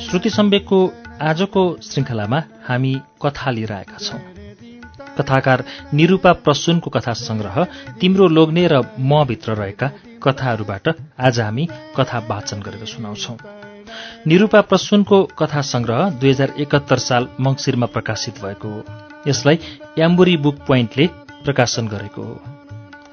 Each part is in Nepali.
श्रुति सम्वेकको आजको श्रृङ्खलामा हामी कथा लिएर आएका छौं। कथाकार निरूपा प्रसुनको कथा संग्रह तिम्रो लोग्ने र म भित्र रहेका कथाहरूबाट आज हामी कथा वाचन गरेर सुनाउँछौ। निरूपा प्रसुनको कथा संग्रह दुई हजार एकहत्तर साल मङ्सिरमा प्रकाशित भएको हो। यसलाई याम्बुरी बुक पोइन्टले प्रकाशन गरेको हो।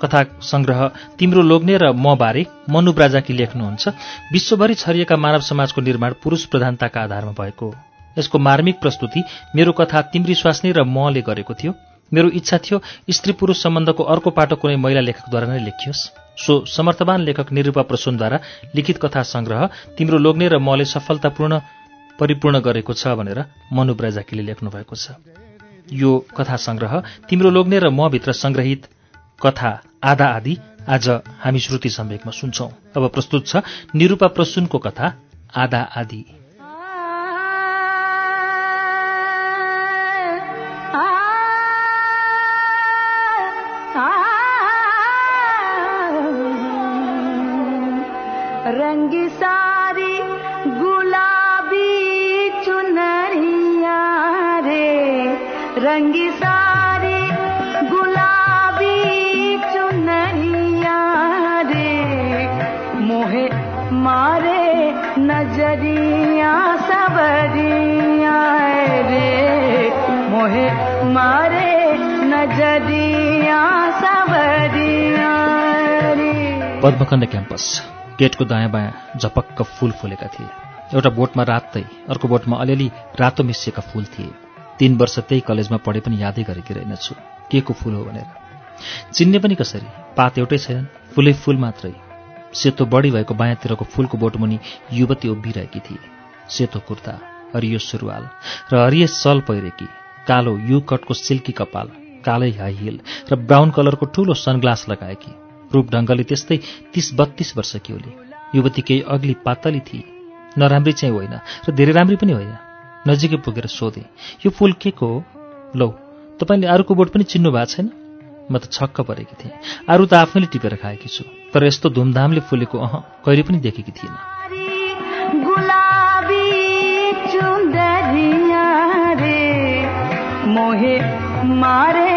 कथा संग्रह तिम्रो लोग्ने र म बारे मनु ब्राजाकी लेख्नुहुन्छ। विश्वभरि छरिएका मानव समाजको निर्माण पुरुष प्रधानताका आधारमा भएको। यसको मार्मिक प्रस्तुति मेरो कथा तिम्री स्वास्नी र मले गरेको थियो। मेरो इच्छा थियो स्त्री पुरुष सम्बन्धको अर्को पाटो कुनै महिला लेखकद्वारा नै लेखियोस्। सो समर्थवान लेखक निरूपा प्रसुनद्वारा लिखित कथा संग्रह तिम्रो लोग्ने र मले सफलतापूर्ण परिपूर्ण गरेको छ भनेर मनु ब्राजाकीले लेख्नु भएको छ। यो कथा संग्रह तिम्रो लोग्ने र म भित्र संग्रहित कथा आधा आदि आज हामी श्रुति सम्वेकमा सुन्छौं। अब प्रस्तुत छ निरूपा प्रसुनको कथा आधा आदि पद्मखण्ड क्याम्पस। गेटको दायाँ बायाँ झपक्क फूल फुलेका थिए। एउटा बोटमा रातै अर्को बोटमा अलिअलि रातो मिसिएका फूल थिए। तीन वर्ष त्यही कलेजमा पढे पनि यादै गरेकी रहेनछु। के को फूल हो भनेर। चिन्ने पनि कसरी? पात एउटै छैनन् फुलै फूल मात्रै। सेतो बढी भएको बायाँतिरको फूलको बोटमुनि युवती उभिरहेकी थिए। सेतो कुर्ता हरियो सुरुवाल र हरियो सल पहिरेकी कालो यु कटको सिल्की कपाल कालै हाई हिल र ब्राउन कलरको ठूलो सनग्लास लगाएकी। रूप ढङ्गले त्यस्तै तीस बत्तीस वर्षकी होली युवती केही अग्ली पातली थिए। नराम्री चाहिँ होइन र धेरै राम्री पनि होइन। नजिकै पुगेर सोधे यो फुल के को हो? लौ तपाईँले अरूको बोट पनि चिन्नु भएको छैन? म त छक्क परेकी थिएँ। अरू त आफैले टिपेर खाएकी छु। तर यस्तो धुमधामले फुलेको अह कहिले पनि देखेकी मोहे मारे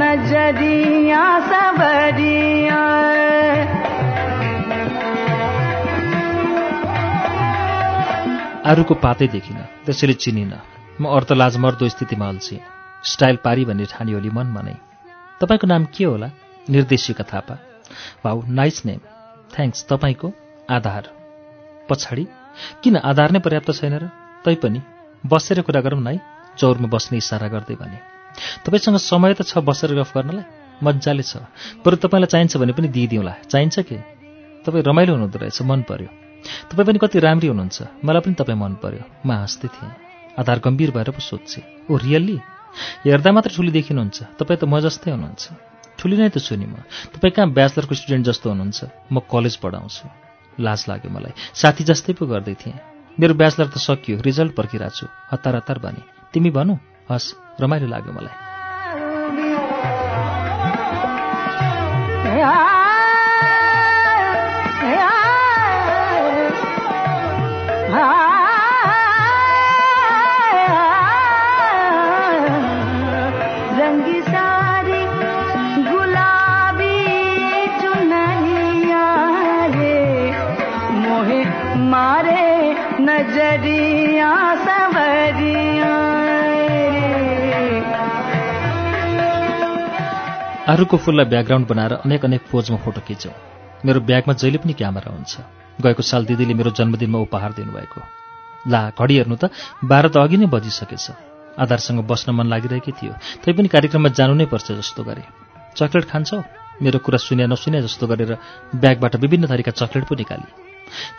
नजरिया सबरिया अरूको पातै देखिनँ त्यसैले चिनिनँ म अर्थलाज मर्दो स्थितिमा अल्छेँ स्टाइल पारी भन्ने ठानियोली मनमा नै। तपाईँको नाम के होला? निर्देशिका थापा। भाउ नाइस नेम। थ्याङ्क्स तपाईँको आधार। पछाडि किन आधार नै पर्याप्त छैन र? तैपनि बसेर कुरा गरौँ न है चौरमा बस्ने इसारा गर्दै भने। तपाईँसँग समय त छ बसेर गफ गर्नलाई। मजाले छ। बरु तपाईँलाई चाहिन्छ भने पनि दिइदिउँला। चाहिन्छ के? तपाईँ रमाइलो हुनुहुँदो रहेछ मन पर्यो। तपाईँ पनि कति राम्री हुनुहुन्छ। मलाई पनि तपाईँ मन पर्यो। म हाँस्दै थिएँ। आधार गम्भीर भएर पो सोध्छे ओ रियल्ली? हेर्दा मात्र ठुली देखिनुहुन्छ। तपाईँ त म जस्तै हुनुहुन्छ। ठुली नै त छु नि म। तपाईँ कहाँ ब्याचलरको स्टुडेन्ट जस्तो हुनुहुन्छ? म कलेज पढाउँछु। लाज लाग्यो मलाई। साथी जस्तै पो गर्दै थिएँ। मेरो ब्याचलर त सकियो। रिजल्ट पर्खिरहेको छु। हतार हतार भने। तिमी भनौ। हस् रमाइलो लाग्यो मलाई। अरूको फुललाई ब्याकग्राउन्ड बनाएर अनेक अनेक पोजमा फोटो खिचौँ मेरो ब्यागमा जहिले पनि क्यामेरा हुन्छ। गएको साल दिदीले मेरो जन्मदिनमा उपहार दिनुभएको। ला घडी हेर्नु त बाह्र त अघि नै बजिसकेछ। आधारसँग बस्न मन लागिरहेकै थियो। तैपनि कार्यक्रममा जानु नै पर्छ जस्तो गरे। चक्लेट खान्छौ? मेरो कुरा सुन्या नसुन्या जस्तो गरेर ब्यागबाट विभिन्न थरीका चक्लेट पो निकाली।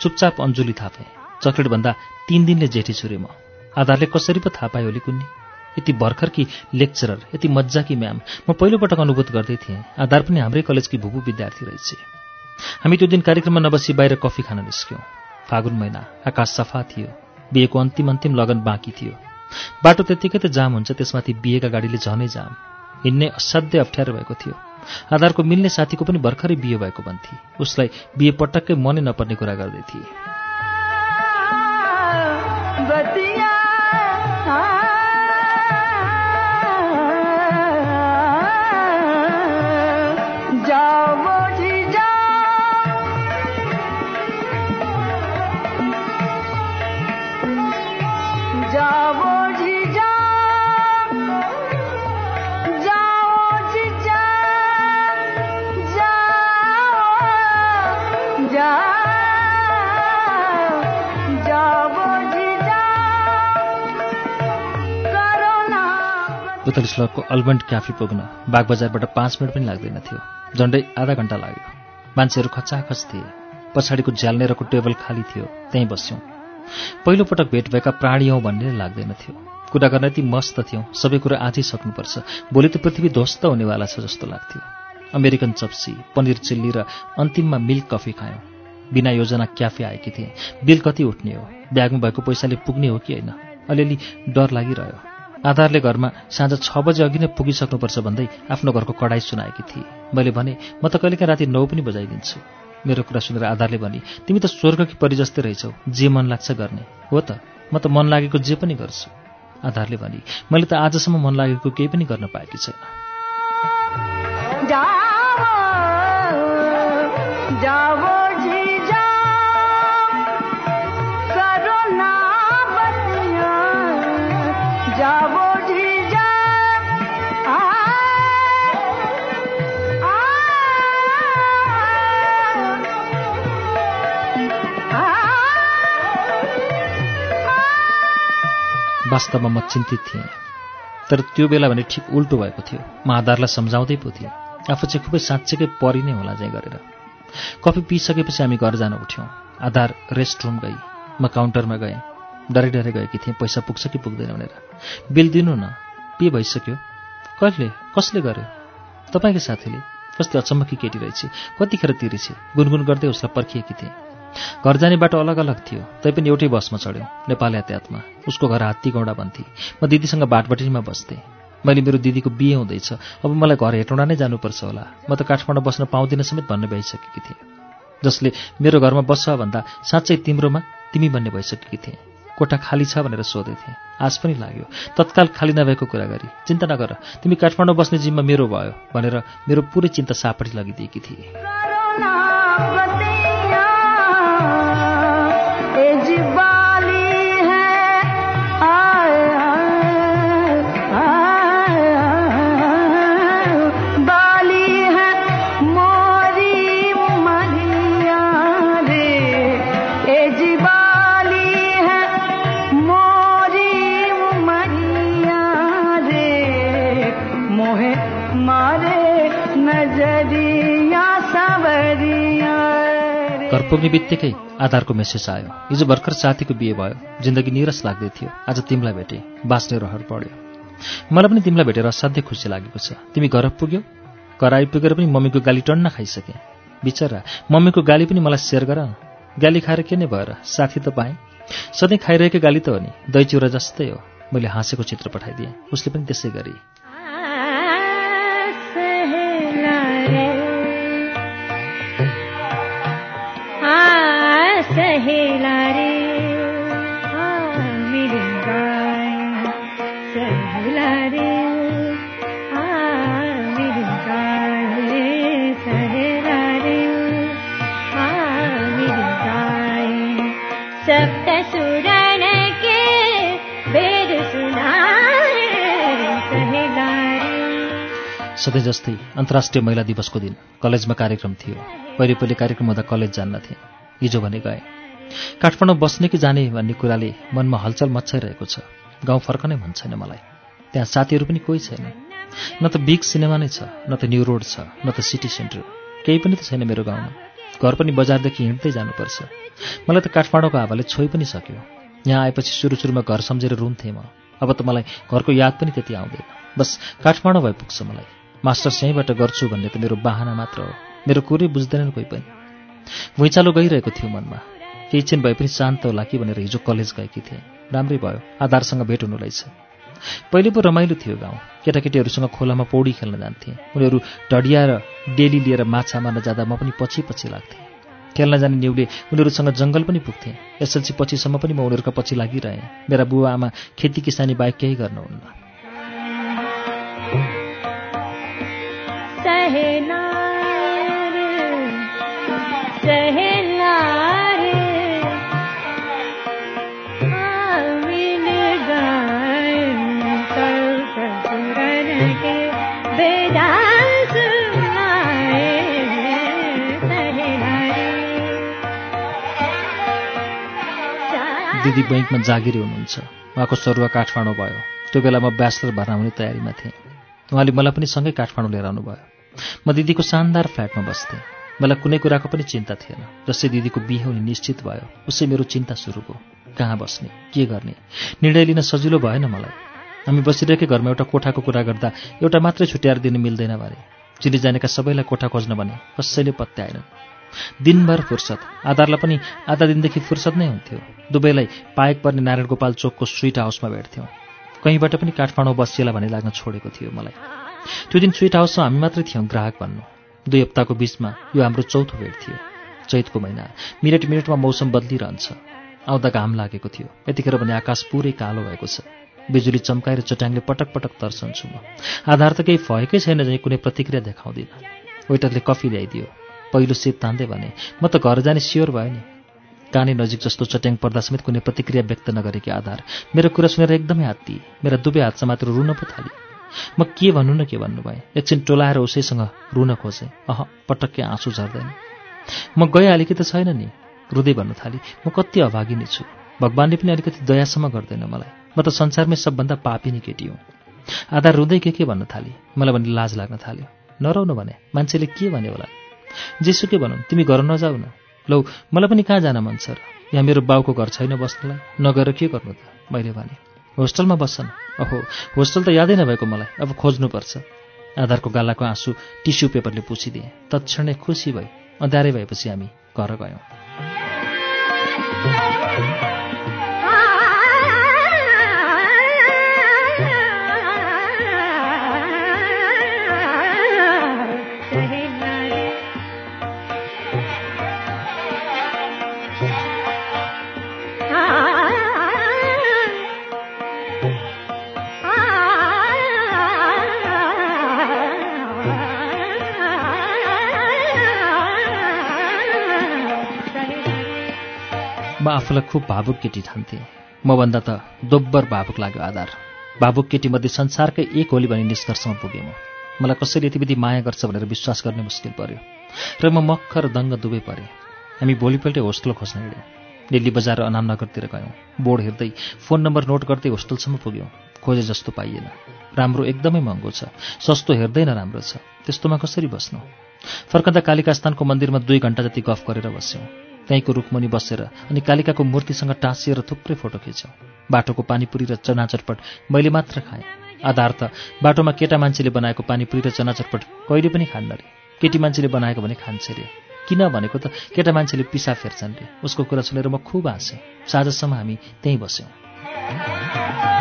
चुपचाप अन्जुली थापेँ। चक्लेटभन्दा तिन दिनले जेठी छुरे म। आधारले कसरी पो थाहा पायो ओली कुन्नी यति भर्खर कि लेक्चरर यति मजाकी म्याम म पहिलोपटक अनुभूत गर्दै थिएँ। आधार पनि हाम्रै कलेजकी भुपु विद्यार्थी रहेछ। हामी त्यो दिन कार्यक्रममा नबसी बाहिर कफी खान निस्क्यौँ। फागुन महिना आकाश सफा थियो। बिहेको अन्तिम अन्तिम लगन बाँकी थियो। बाटो त्यत्तिकै त जाम हुन्छ त्यसमाथि बिहेका गाडीले झनै जाम। हिँड्ने असाध्य अप्ठ्यारो भएको थियो। आधारको मिल्ने साथीको पनि भर्खरै बिहे भएको भन्थे। उसलाई बिहे पटक्कै मनै नपर्ने कुरा गर्दै थिए। पुतली स्लगको अल्बन्ड क्याफे पुग्न बागबजारबाट पाँच मिनट पनि लाग्दैन थियो। झन्डै आधा घन्टा लाग्यो। मान्छेहरू खचाखच थिए। पछाडिको झ्यालनेरको टेबल खाली थियो त्यहीँ बस्यौँ। पहिलोपटक भेट भएका प्राणी हौँ भन्ने लाग्दैन थियो। कुरा गर्न यति मस्त थियौँ सबै कुरा आजै सक्नुपर्छ भोलि त पृथ्वी ध्वस्त हुनेवाला छ जस्तो लाग्थ्यो। अमेरिकन चप्सी पनिर चिल्ली र अन्तिममा मिल्क कफी खायौँ। बिना योजना क्याफे आएकी थिएँ। बिल कति उठ्ने हो? ब्यागमा भएको पैसाले पुग्ने हो कि होइन? अलिअलि डर लागिरह्यो। आधारले घरमा साँझ छ बजे अघि नै पुगिसक्नुपर्छ भन्दै आफ्नो घरको कडाई सुनाएकी थिए। मैले भने म त कहिलेकाहीँ राति नौ पनि बजाइदिन्छु। मेरो कुरा सुनेर आधारले भने तिमी त स्वर्गकी परि जस्तै रहेछौ जे मन लाग्छ गर्ने। हो त म त मन लागेको जे पनि गर्छु। आधारले भने मैले त आजसम्म मन लागेको केही पनि गर्न पाएकी छैन। जाओ जाओ। वास्तवमा म चिन्तित थिएँ। तर त्यो बेला भने ठिक उल्टो भएको थियो। म आधारलाई सम्झाउँदै पो थिएँ। आफू चाहिँ खुबै साँच्चैकै परि नै होला चाहिँ गरेर। कफी पिइसकेपछि हामी घर जान उठ्यौँ। आधार रेस्ट रुम गई। म काउन्टरमा गएँ। डरै डरै गएकी थिएँ। पैसा पुग्छ कि पुग्दैन भनेर। बिल दिनु न। पे भइसक्यो। कहिले? कसले गर्यो? तपाईँकै साथीले। कस्तो अचम्मकी केटी रहेछ। कतिखेर तिरेछ? गुनगुन गर्दै उसलाई पर्खिएकी थिएँ। घर जाने बाटो अलग अलग थियो। तैपनि एउटै बसमा चढ्यौँ नेपाल यातायातमा। उसको घर हात्ती गौडा भन्थे। म दिदीसँग बाटबटीमा बस्थेँ। मैले मेरो दिदीको बिहे हुँदैछ। अब मलाई घर हेटौँडा नै जानुपर्छ होला। म त काठमाडौँ बस्न पाउँदिनँ समेत भन्ने भइसकेकी थिएँ। जसले मेरो घरमा बस्छ भन्दा साँच्चै तिम्रोमा तिमी भन्ने भइसकेकी थिएँ। कोठा खाली छ भनेर सोधेथेँ आश पनि लाग्यो। तत्काल खाली नभएको कुरा गरी चिन्ता नगर तिमी काठमाडौँ बस्ने जिम्मा मेरो भयो भनेर मेरो पुरै चिन्ता सापट्टि लगिदिएकी थिए। पुग्ने बित्तिकै आधारको मेसेज आयो। हिजो भर्खर साथीको बिहे भयो। जिन्दगी निरस लाग्दै थियो। आज तिमीलाई भेटेँ। बाँच्ने रहर पढ्यो। मलाई पनि तिमीलाई भेटेर असाध्यै खुसी लागेको छ। तिमी घर पुग्यौ। घर आइपुगेर पनि मम्मीको गाली टन्न खाइसकेँ। बिचरा मम्मीको गाली पनि मलाई सेयर गर। गाली खाएर के नै भएर? साथी त पाएँ। सधैँ खाइरहेको गाली त हो नि। दही चिउरा जस्तै हो। मैले हाँसेको चित्र पठाइदिएँ। उसले पनि त्यसै गरी। सधैँ जस्तै अन्तर्राष्ट्रिय महिला दिवसको दिन कलेजमा कार्यक्रम थियो। पहिले पहिले कार्यक्रम हुँदा कलेज जान्न थिएँ हिजो भने गएँ। काठमाडौँ बस्ने कि जाने भन्ने कुराले मनमा हलचल मच्चाइरहेको छ। गाउँ फर्कनै मन छैन मलाई। त्यहाँ साथीहरू पनि कोही छैन। न त बिग सिनेमा नै छ न त न्यु रोड छ न त सिटी सेन्टर। केही पनि त छैन मेरो गाउँमा। घर पनि बजारदेखि हिँड्दै जानुपर्छ। मलाई त काठमाडौँको हावाले छोइ पनि सक्यो। यहाँ आएपछि सुरु सुरुमा घर सम्झेर रुन्थेँ म। अब त मलाई घरको याद पनि त्यति आउँदैन। बस काठमाडौँ भए पुग्छ मलाई। मास्टर्स यहीँबाट गर्छु भन्ने त मेरो बाहना मात्र हो। मेरो कुरै बुझ्दैनन् कोही पनि। भुइँचालो गइरहेको थियो मनमा। केही छिन भए पनि शान्त होला कि भनेर हिजो कलेज गएकी थिएँ। राम्रै भयो। आधारसँग भेट हुनु रहेछ पहिले पो रमाइलो थियो गाउँ। केटाकेटीहरूसँग खोलामा पौडी खेल्न जान्थेँ। उनीहरू ढडिया र डेली लिएर माछा मार्न जाँदा म पनि पछि पछि लाग्थेँ। खेल्न जाने न्युले उनीहरूसँग जङ्गल पनि पुग्थेँ। एसएलसी पछिसम्म पनि म उनीहरूका पछि लागिरहेँ। मेरा बुवा आमा खेती किसानी बाहेक केही गर्नुहुन्न। दिदी बैङ्कमा जागिरी हुनुहुन्छ। उहाँको सरुवा काठमाडौँ भयो। त्यो बेला म ब्याचलर भर्ना हुने तयारीमा थिएँ। उहाँले मलाई पनि सँगै काठमाडौँ लिएर आउनुभयो। म दिदीको शानदार फ्ल्याटमा बस्थेँ। मलाई कुनै कुराको पनि चिन्ता थिएन जसै दिदीको बिहे हुने निश्चित भयो उसै मेरो चिन्ता सुरु भयो। कहाँ बस्ने? के गर्ने? निर्णय लिन सजिलो भएन मलाई। हामी बसिरहेकै घरमा एउटा कोठाको कुरा गर्दा एउटा मात्रै छुट्याएर दिनु मिल्दैन भने। चिनी जानेका सबैलाई कोठा खोज्न भने कसैले पत्याएनन्। दिनभर फुर्सद। आधारलाई पनि आधा दिनदेखि फुर्सद नै हुन्थ्यो। दुवैलाई पाएक पर्ने नारायण गोपाल चोकको स्विट हाउसमा भेट्थ्यौँ। कहीँबाट पनि काठमाडौँ बसिएला भन्ने लाग्न छोडेको थियो मलाई। त्यो दिन स्विट हाउसमा हामी मात्रै थियौँ ग्राहक भन्नु दुई हप्ताको बिचमा यो हाम्रो चौथो भेट थियो। चैतको महिना मिनट मिनटमा मौसम बदलिरहन्छ। आउँदा घाम लागेको थियो। यतिखेर भने आकाश पुरै कालो भएको छ। बिजुली चम्काएर चट्याङले पटक पटक तर्सन्छु म। आधार त केही भएकै छैन चाहिँ कुनै प्रतिक्रिया देखाउँदिनँ। वेटरले कफी ल्याइदियो। पहिलो सिप तान्दै भने म त घर जाने स्योर भयो नि। काने नजिक जस्तो चट्याङ पर्दा समेत कुनै प्रतिक्रिया व्यक्त नगरेकी आधार। मेरो कुरा सुनेर एकदमै हात्ती। मेरा दुवै हातमा मात्र रुन पो थाली। म के भन्नु न के भन्नु भएँ। एकछिन टोलाएर उसैसँग रुन खोजेँ। अह पटक्कै आँसु झर्दैन। म कि त छैन नि। रुँदै भन्नु थाली। म कति अभागिनी छु। भगवान्ले पनि अलिकति दयासम्म गर्दैन मलाई। म त संसारमै सबभन्दा पापिनी केटी हुँ। आधार रुँदै के के भन्न थाली? मलाई भने लाज लाग्न थाल्यो। नराउनु भने मान्छेले के भन्यो होला? जेसुकै भनौँ तिमी घर नजाऊ न। लौ मलाई पनि कहाँ जान मन छ र? यहाँ मेरो बाउको घर छैन बस्नलाई। नगएर के गर्नु त? मैले भने। होस्टलमा बस्छन् ओहो होस्टल त यादै नभएको मलाई। अब खोज्नुपर्छ। आधारको गालाको आँसु टिस्यु पेपरले पुछिदिएँ। तत्क्षणै खुसी भई अँध्यारै भएपछि हामी घर गयौँ। म आफूलाई खुब भावुक केटी ठान्थेँ। मभन्दा त दोब्बर भावुक लाग्यो आधार। भावुक केटीमध्ये संसारकै एक होली भन्ने निष्कर्षमा पुगेँ म। मलाई कसैले यति विधि माया गर्छ भनेर विश्वास गर्ने मुस्किल पर्यो। र म मक्ख र दङ्ग दुवै परेँ। हामी भोलिपल्टै होस्टल खोज्न हिँड्यौँ। दिल्ली बजार अनामनगरतिर गयौँ। बोर्ड हेर्दै फोन नम्बर नोट गर्दै होस्टलसम्म पुग्यौँ। खोजे जस्तो पाइएन। राम्रो एकदमै महँगो छ। सस्तो हेर्दैन राम्रो छ। त्यस्तोमा कसरी बस्नु? फर्कँदा कालिका स्थानको मन्दिरमा दुई घन्टा जति गफ गरेर बस्यौँ। त्यहीँको रुखमुनि बसेर अनि कालिकाको मूर्तिसँग टाँसिएर थुप्रै फोटो खिच्यौँ। बाटोको पानीपुरी र चना चटपट मैले मात्र खाएँ। आधार त बाटोमा केटा मान्छेले बनाएको पानीपुरी र चना चटपट कहिले पनि खान्न रे। केटी मान्छेले बनाएको भने खान्छ रे। किन भनेको त केटा मान्छेले पिसा फेर्छन् रे। उसको कुरा सुनेर म खुब हाँसेँ। साँझसम्म हामी त्यहीँ बस्यौँ।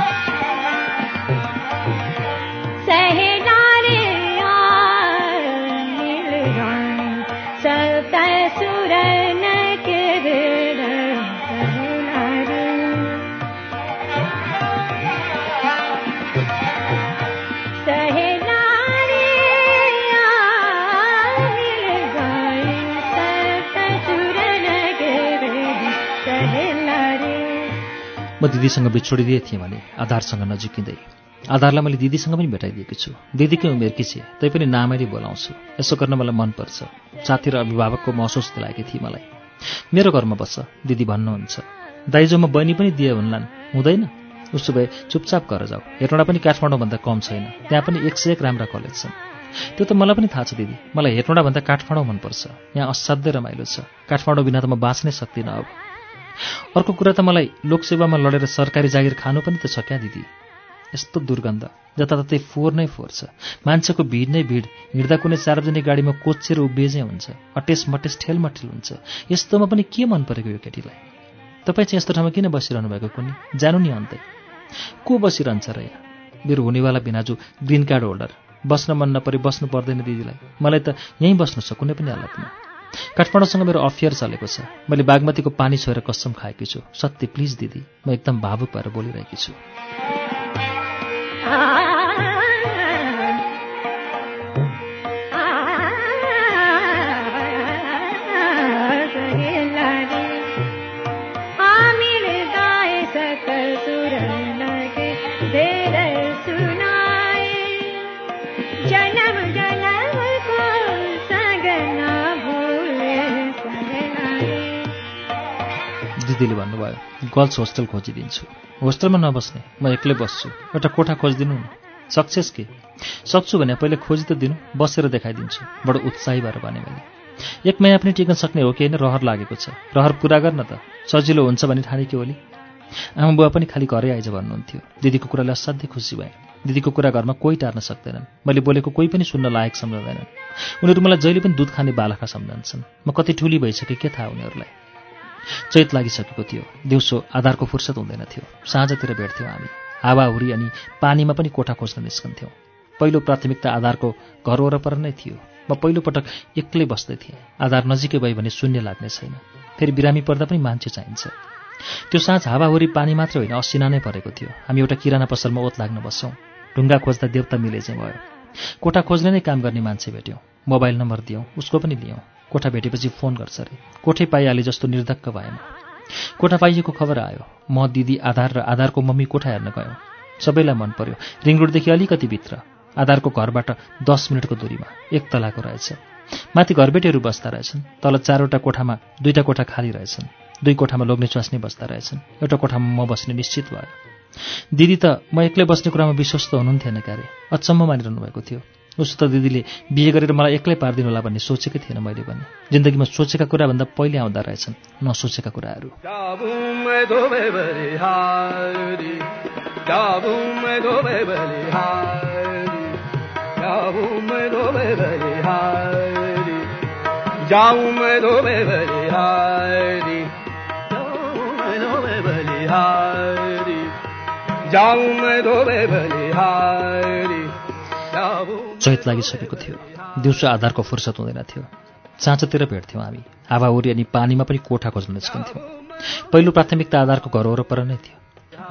म दिदीसँग बिछोडिदिए थिएँ भने आधारसँग नजिकिँदै। आधारलाई मैले दिदीसँग पनि भेटाइदिएको छु। दिदीकै उमेरकी छे? तैपनि नामैले बोलाउँछु। यसो गर्न मलाई मनपर्छ। साथी र अभिभावकको महसुस दिलाएकी थिए मलाई। मेरो घरमा बस्छ दिदी भन्नुहुन्छ। दाइजोमा बहिनी पनि दिए हुन्लान्। हुँदैन? उसो भए चुपचाप घर जाऊ। हेटौँडा पनि काठमाडौँभन्दा कम छैन। त्यहाँ पनि एक सय एक राम्रा कलेज छन्। त्यो त मलाई पनि थाहा छ दिदी। मलाई हेटौँडाभन्दा काठमाडौँ मनपर्छ। यहाँ असाध्यै रमाइलो छ। काठमाडौँ बिना त म बाँच्नै सक्दिनँ अब। अर्को कुरा त मलाई लोकसेवामा लडेर सरकारी जागिर खानु पनि त छ क्या दिदी? यस्तो दुर्गन्ध। जताततै फोहोर नै फोहोर छ। मान्छेको भिड नै भिड। हिँड्दा कुनै सार्वजनिक गाडीमा कोचेर उभिएजै हुन्छ। अटेस मटेस ठेलमठेल हुन्छ। यस्तोमा पनि के मन परेको यो केटीलाई? तपाईँ चाहिँ यस्तो ठाउँमा किन बसिरहनु भएको कुनै जानु नि अन्तै। को बसिरहन्छ र यहाँ? मेरो हुनेवाला भिनाजु ग्रिन कार्ड होल्डर। बस्न मन नपरे बस्नु पर्दैन दिदीलाई। मलाई त यहीँ बस्नु छ कुनै पनि हालतमा। काठमाडौँसँग मेरो अफेयर चलेको छ। मैले बागमतीको पानी छोएर कसम खाएकी छु। सत्य प्लिज दिदी म एकदम भावुक भएर बोलिरहेकी छु। दिदीले भन्नुभयो। गर्ल्स होस्टेल खोजिदिन्छु। होस्टेलमा नबस्ने म एक्लै बस्छु। एउटा कोठा खोजिदिनु न सक्सेस के? सक्छु भने पहिले खोजी त दिनु बसेर देखाइदिन्छु। बडो उत्साही भएर भने मैले। एक महिना पनि टिक्न सक्ने हो कि होइन रहर लागेको छ। रहर पुरा गर्न त। सजिलो हुन्छ भने ठाने के ओली। आमा बुवा पनि खालि घरै आइज भन्नुहुन्थ्यो। दिदीको कुराले असाध्यै खुसी भए। दिदीको कुरा घरमा कोही टार्न सक्दैनन्। मैले बोलेको कोही पनि सुन्न लायक सम्झँदैनन्। उनीहरू मलाई जहिले पनि दुध खाने बालखा सम्झन्छन्। म कति ठुली भइसकेँ के थाहा उनीहरूलाई? चैत लागिसकेको थियो। दिउँसो आधारको फुर्सद हुँदैन थियो साँझतिर भेट्थ्यौँ हामी। हावाहुरी अनि पानीमा पनि कोठा खोज्न निस्कन्थ्यौँ। पहिलो प्राथमिकता आधारको घर वरपर नै थियो। म पहिलोपटक एक्लै बस्दै थिएँ। आधार नजिकै भयो भने शून्य लाग्ने छैन। फेरि बिरामी पर्दा पनि मान्छे चाहिन्छ। त्यो साँझ हावाहुरी पानी मात्र होइन असिना नै परेको थियो। हामी एउटा किराना पसलमा ओत लाग्न बस्छौँ ढुङ्गा खोज्दा देवता मिले चाहिँ भयो। कोठा खोज्ने नै काम गर्ने मान्छे भेट्यौँ। मोबाइल नम्बर दियौँ उसको पनि लियौँ। कोठा भेटेपछि फोन गर्छ अरे। कोठै पाइहाले जस्तो निर्धक्क भएन कोठा पाइएको खबर आयो। म दिदी आधार र आधारको मम्मी कोठा हेर्न गयौँ। सबैलाई मन पर्यो। रिङ रोडदेखि अलिकति भित्र। आधारको घरबाट दस मिनटको दूरीमा। एक तलाको रहेछ। माथि घरबेटीहरू बस्दा रहेछन्। तल चारवटा कोठामा दुईवटा कोठा खाली रहेछन्। दुई कोठामा लोग्ने स्वास्नी बस्दा रहेछन्। एउटा कोठामा म बस्ने निश्चित भयो। दिदी त म एक्लै बस्ने कुरामा विश्वस्त हुनुहुन्थेन क्यारे। अचम्म मानिरहनु भएको थियो। उसो त दिदीले बिहे गरेर मलाई एक्लै पारिदिनु होला भन्ने सोचेकै थिएन मैले पनि। जिन्दगीमा सोचेका कुराभन्दा पहिले आउँदा रहेछन् नसोचेका कुराहरू। चैत लागिसकेको थियो। दिउँसो आधारको फुर्सद हुँदैन थियो। चाँचोतिर भेट्थ्यौँ हामी। हावाहुरी अनि पानीमा पनि कोठा खोज्न निस्कन्थ्यौँ। पहिलो प्राथमिकता आधारको घर वरपर नै थियो।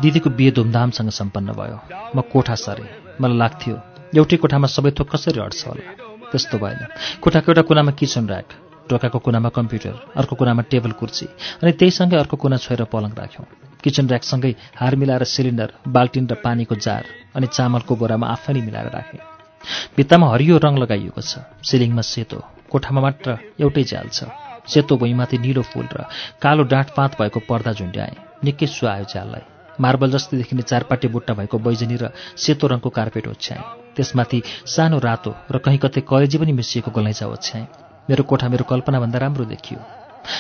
दिदीको बिहे धुमधामसँग सम्पन्न भयो। म कोठा सरेँ। मलाई लाग्थ्यो एउटै कोठामा सबै थोक कसरी अट्छ होला? त्यस्तो भएन। कोठाको एउटा कुनामा किचन ऱ्याक ढोकाको कुनामा कम्प्युटर अर्को कुनामा टेबल कुर्सी अनि त्यहीसँगै अर्को कुना छोएर पलङ राख्यौँ। किचन ऱ्याकसँगै हार मिलाएर सिलिन्डर बाल्टिन र पानीको जार अनि चामलको बोरामा आफै मिलाएर राखेँ। भित्तामा हरियो रङ लगाइएको छ। सिलिङमा सेतो कोठामा मात्र एउटै झ्याल छ। सेतो भुइँमाथि निलो फुल र कालो डाँटपात भएको पर्दा झुन्ड्याएँ। निकै सुहायो झ्याललाई मार्बल जस्तै देखिने चारपाटे बुट्टा भएको बैजनी र सेतो रङको कार्पेट ओछ्याएँ। त्यसमाथि सानो रातो र कहीँ कतै कलेजी पनि मिसिएको गलैँचा ओछ्याएँ। मेरो कोठा मेरो कल्पनाभन्दा राम्रो देखियो।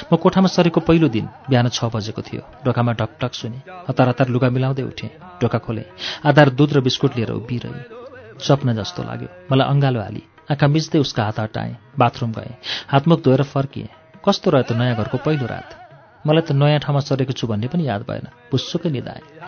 म कोठामा सरेको पहिलो दिन बिहान छ बजेको थियो। ढोकामा ढकढक सुने हतार हतार लुगा मिलाउँदै उठेँ। ढोका खोलेँ। आधार दुध र बिस्कुट लिएर उभिरहे। स्वप्न जस्तो लाग्यो। मलाई अँगालो हाली। आँखा मिच्दै उसका हात हटाएँ। बाथरुम गएँ। हातमुख धोएर फर्किएँ। कस्तो रह्यो त नयाँ घरको पहिलो रात? मलाई त नयाँ ठाउँमा सरेको छु भन्ने पनि याद भएन। पुस्सुकै निधाएँ।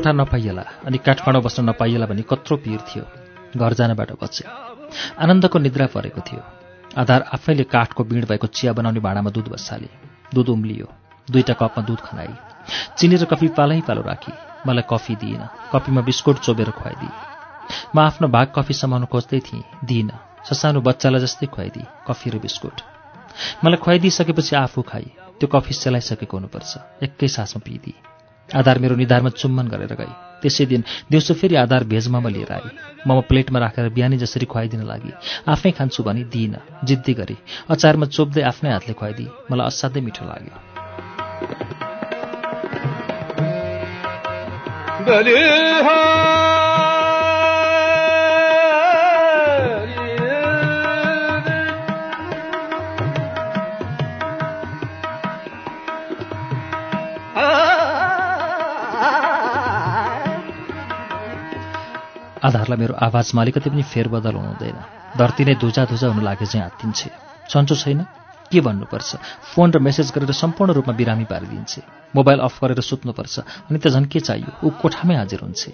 कोठा नपाइएला अनि काठमाडौँ बस्न नपाइएला भने कत्रो पिर थियो। घर जानबाट बचे आनन्दको निद्रा परेको थियो। आधार आफैले काठको बिँड भएको चिया बनाउने भाँडामा दुध बसाले। दुध उम्लियो। दुईटा कपमा दुध खनाई। चिनी र कफी पालै पालो राखी। मलाई कफी दिएन। कफीमा बिस्कुट चोबेर खुवाइदिए म आफ्नो भाग कफी समाउन खोज्दै थिएँ। दिइनँ ससानो बच्चालाई जस्तै खुवाइदिए कफी र बिस्कुट। मलाई खुवाइदिइसकेपछि आफू खाई। त्यो कफी सेलाइसकेको हुनुपर्छ। एकै सासमा पिइदिए आधार मेरो निधारमा चुम्बन गरेर गई। त्यसै दिन दिउँसो फेरि आधार मोमो लिएर आए। मोमो प्लेटमा राखेर बिहानी जसरी खुवाइदिन लागि। आफै खान्छु भनी दिइनँ। जिद्दी गरी। अचारमा चोप्दै आफ्नै हातले खुवाइदिए मलाई असाध्यै मिठो लाग्यो। आधारलाई मेरो आवाजमा अलिकति पनि फेरबदल हुँदैन धरती नै धुजा धुजा हुन लागे चाहिँ हात्तिन्छे सन्चो छैन? के भन्नुपर्छ? फोन र मेसेज गरेर सम्पूर्ण रूपमा बिरामी पारिदिन्छे। मोबाइल अफ गरेर सुत्नुपर्छ। अनि त झन् के चाहियो? ऊ कोठामै हाजिर हुन्छे।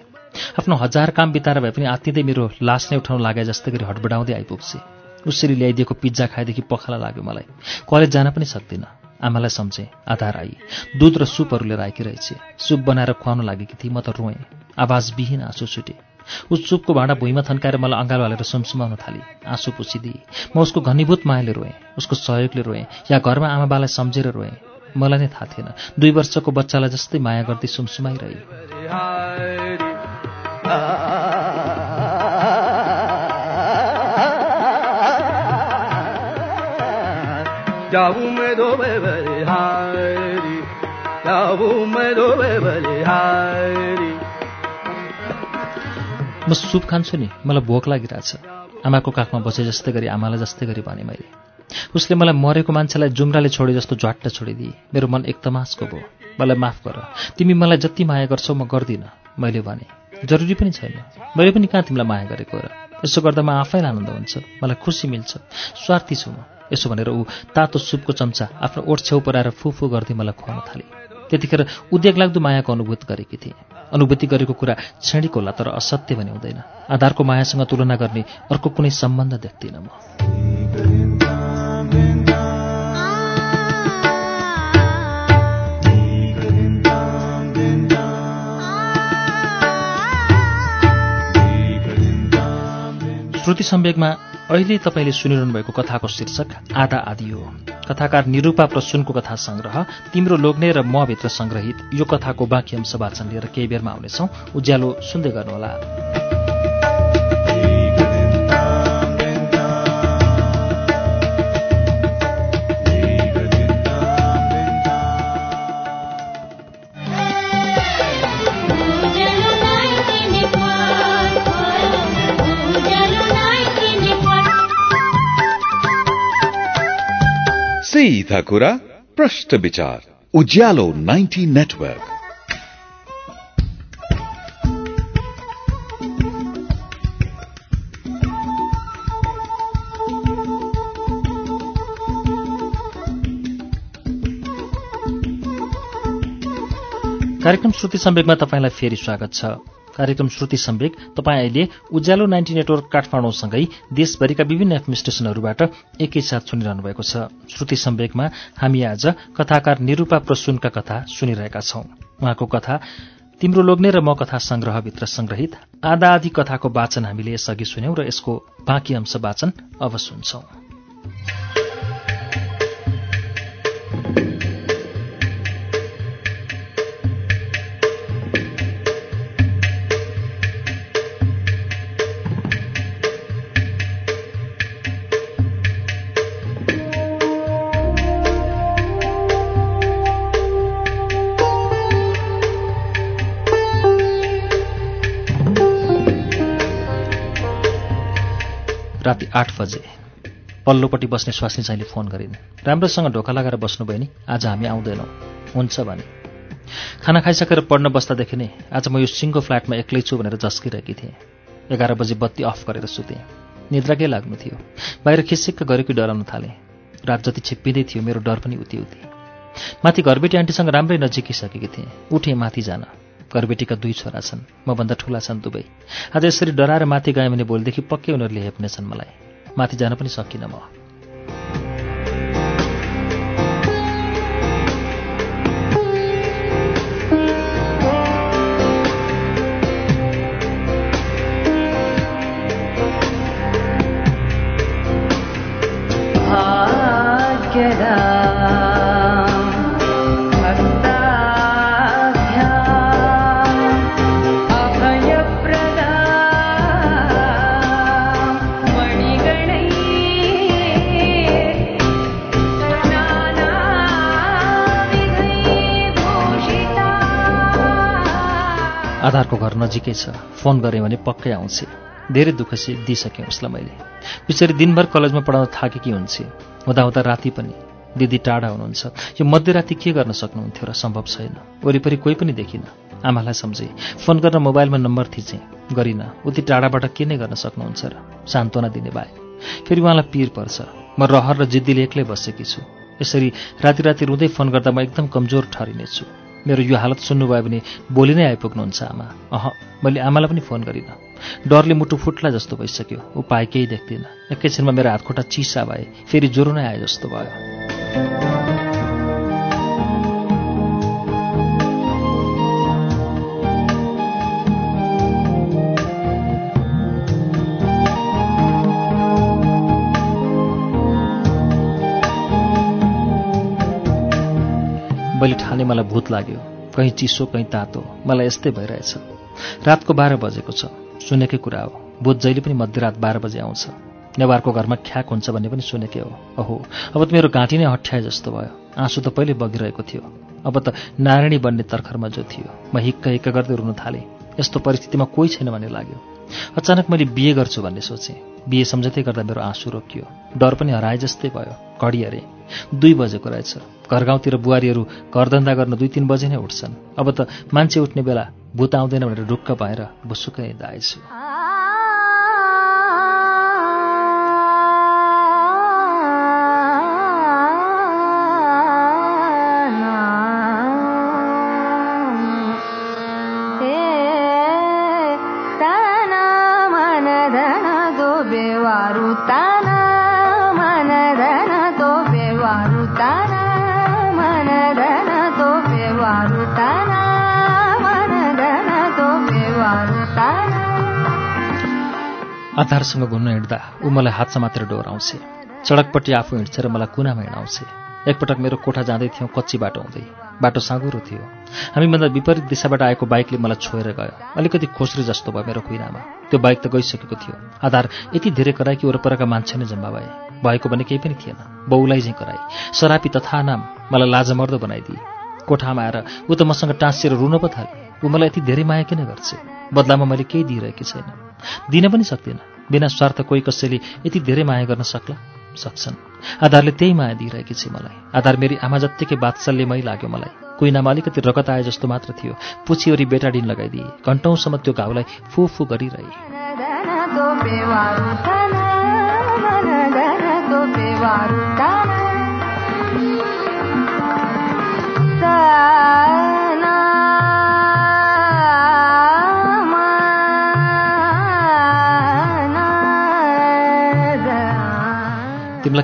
आफ्नो हजार काम बिताएर भए पनि आत्तिँदै मेरो लास नै उठाउन लागे जस्तै गरी हटबडाउँदै आइपुग्छे। उसरी ल्याइदिएको पिज्जा खाएदेखि पखाला लाग्यो मलाई। कलेज जान पनि सक्दिनँ। आमालाई सम्झेँ आधार आई दुध र सुपहरू लिएर आएकी रहेछ सुप बनाएर खुवाउन लागेकी थिएँ म त रोएँ। आवाजविहीन आँसु छुटेँ। उस सुपको भाँडा भुइँमा थन्काएर मलाई अँगालो हालेर सुमसुमाउन थाली। आँसु पुसिदिए म उसको घनीभूत मायाले रोएँ उसको सहयोगले रोएँ या घरमा आमा बालाई सम्झेर रोएँ। मलाई नै थाहा थिएन। दुई वर्षको बच्चालाई जस्तै माया गर्दै सुमसुमाइरहे। जाऊ म सुप खान्छु नि। मलाई भोक लागिरहेछ। आमाको काखमा बसे जस्तै गरी आमालाई जस्तै गरी भने मैले। उसले मलाई मरेको मान्छेलाई जुम्राले छोडे जस्तो ज्वाट्ट छोडिदिए। मेरो मन एकदमासको भयो। मलाई माफ गर। तिमी मलाई जति माया गर्छौ म गर्दिनँ। मैले भने जरुरी पनि छैन। मैले पनि कहाँ तिमीलाई माया गरेको र? यसो गर्दा म आफैलाई आनन्द हुन्छ। मलाई खुसी मिल्छ। स्वार्थी छु म। यसो भनेर ऊ तातो सुपको चम्चा आफ्नो ओठ छेउ पराएर फुफु गर्दै मलाई खुवाउन थाले। त्यतिखेर उद्योग लाग्दो मायाको अनुभूति गरेकी थिएँ। अनुभूति गरेको कुरा क्षणिक होला तर असत्य भने हुँदैन। आधारको मायासँग तुलना गर्ने अर्को कुनै सम्बन्ध देख्दिनँ म। श्रुति सम्वेकमा अहिले तपाईँले सुनिरहनु भएको कथाको शीर्षक आधा आदि हो। कथाकार निरूपा प्रसुनको कथा संग्रह तिम्रो लोग्ने र म भित्र संग्रहित यो कथाको बाँकी अंश वाचन लिएर केही बेरमा आउनेछौँ। उज्यालो सुन्दै गर्नुहोला। सीधा कुरा प्रश्न विचार उज्यालो 90 नेटवर्क कार्यक्रम श्रुति सम्वेकमा तपाईँलाई फेरि स्वागत छ। कार्यक्रम श्रुति सम्वेक। तपाईँ अहिले उज्यालो नाइन्टी नेटवर्क काठमाडौँसँगै देशभरिका विभिन्न एफएम एकैसाथ सुनिरहनु भएको छ। श्रुति सम्वेकमा हामी आज कथाकार निरूपा प्रसुनका कथा सुनिरहेका छौं। उहाँको कथा तिम्रो लोग्ने र म कथा संग्रहभित्र संग्रहित आधा आधी कथाको वाचन हामीले यसअघि सुन्यौं र यसको बाँकी अंश वाचन अब सुन्छौं राति आठ बजे। पल्लोपट्टि बस्ने स्वास्नी चाहिँले फोन गरिन्। राम्रोसँग ढोका लगाएर बस्नुभयो नि आज हामी आउँदैनौँ। हुन्छ भने। खाना खाइसकेर पढ्न बस्दादेखि नै आज म यो सिङ्गो फ्ल्याटमा एक्लै छु भनेर झस्किरहेकी थिएँ। एघार बजे बत्ती अफ गरेर सुतेँ। निद्रा के लाग्नु थियो? बाहिर खिसिक्क गरेको डराउन थालेँ। रात जति छिप्पिँदै थियो मेरो डर पनि उति उति। माथि घरबेटी आन्टीसँग राम्रै नजिकिसकेकी थिएँ। उठेँ माथि जान। घरबेटीका दुई छोरा छन्। मभन्दा ठुला छन् दुवै। आज यसरी डराएर माथि गएँ भने भोलिदेखि पक्कै उनीहरूले हेप्नेछन् मलाई। माथि जान पनि सकिनँ म। आधारको घर नजिकै छ। फोन गरेँ भने पक्कै आउँछे। धेरै दुःखसी दिइसकेँ उसलाई मैले। पछाडि दिनभर कलेजमा पढाउन थाकेकी हुन्छे। हुँदा राति पनि। दिदी टाढा हुनुहुन्छ। यो मध्यराति के गर्न सक्नुहुन्थ्यो र सम्भव छैन। वरिपरि कोही पनि देखिनँ। आमालाई सम्झेँ। फोन गरेर मोबाइलमा नम्बर थिचेँ। गरिनँ उति टाढाबाट के नै गर्न सक्नुहुन्छ र सान्त्वना दिने भए फेरि उहाँलाई पिर पर्छ। म रहर र जिद्दीले एक्लै बसेकी छु। यसरी राति राति रुँदै फोन गर्दा म एकदम कमजोर ठहरिनेछु मेरो यो हालत सुन्नुभयो भने भोलि नै आइपुग्नुहुन्छ आमा। अह मैले आमालाई पनि फोन गरिनँ। डरले मुटु फुट्ला जस्तो भइसक्यो। उपाय केही देख्दिनँ। एकैछिनमा मेरो हातखुट्टा चिसा भए फेरि ज्वरो नै आए जस्तो भयो। भूत लाग्यो। कहीँ चिसो कहीँ तातो। मलाई यस्तै भइरहेछ। रातको बाह्र बजेको छ। सुनेकै कुरा हो। भूत जहिले पनि मध्यरात बाह्र बजे आउँछ। नेवारको घरमा ख्याक हुन्छ भन्ने पनि सुनेकै हो। ओहो अब त मेरो घाँटी नै हट्याए जस्तो भयो। आँसु त पहिले बगिरहेको थियो। अब त नारायणी बन्ने तर्खरमा जो थियो। म हिक्क हिक्क गर्दै रुन थालेँ। यस्तो परिस्थितिमा कोही छैन भन्ने लाग्यो। अचानक मैले बिहे गर्छु भन्ने सोचेँ। बिहे सम्झँदै गर्दा मेरो आँसु रोकियो। डर पनि हराए जस्तै भयो। घडी हेरेँ। दुई बजेको रहेछ। घर गाउँतिर बुहारीहरू घरधन्दा गर्न दुई तिन बजे नै उठ्छन्। अब त मान्छे उठ्ने बेला भूत आउँदैन भनेर ढुक्क भएर बुसुकै दाएछु। आधारसँग घुम्न हिँड्दा ऊ मलाई हातमा मात्र डोराउँछे सडकपट्टि आफू हिँड्छ र मलाई कुनामा हिँडाउँछे एकपटक मेरो कोठा जाँदै थियौँ कच्ची बाटो हुँदै बाटो साँगुरो थियो। हामीभन्दा विपरीत दिशाबाट आएको बाइकले मलाई छोएर गयो। अलिकति खोस्री जस्तो भयो मेरो कुइनामा। त्यो बाइक त गइसकेको थियो। आधार यति धेरै कराए कि वरपरका मान्छे नै जम्मा भए। भएको भने केही पनि थिएन। बाउलाई चाहिँ कराई। सरापी तथा नाम मलाई लाजमर्दो बनाइदिए। कोठामा आएर ऊ त मसँग टाँसिएर रुन पो थाल्यो। ऊ मलाई यति धेरै माया किन गर्छ? बदलामा मैले केही दिइरहेकी छैन। दिन पनि सक्दिनँ। बिना स्वार्थ कोही कसैले यति धेरै माया गर्न सक्ला। सक्छन्। आधारले त्यही माया दिइरहेकी छ मलाई। आधार मेरी आमा जत्तिकै बात्सल्यमै लाग्यो मलाई। कुइनामा अलिकति रगत आए जस्तो मात्र थियो। पुछीवरी बेटाडिन लगाइदिए। घन्टौँसम्म त्यो घाउलाई फु फु गरिरहे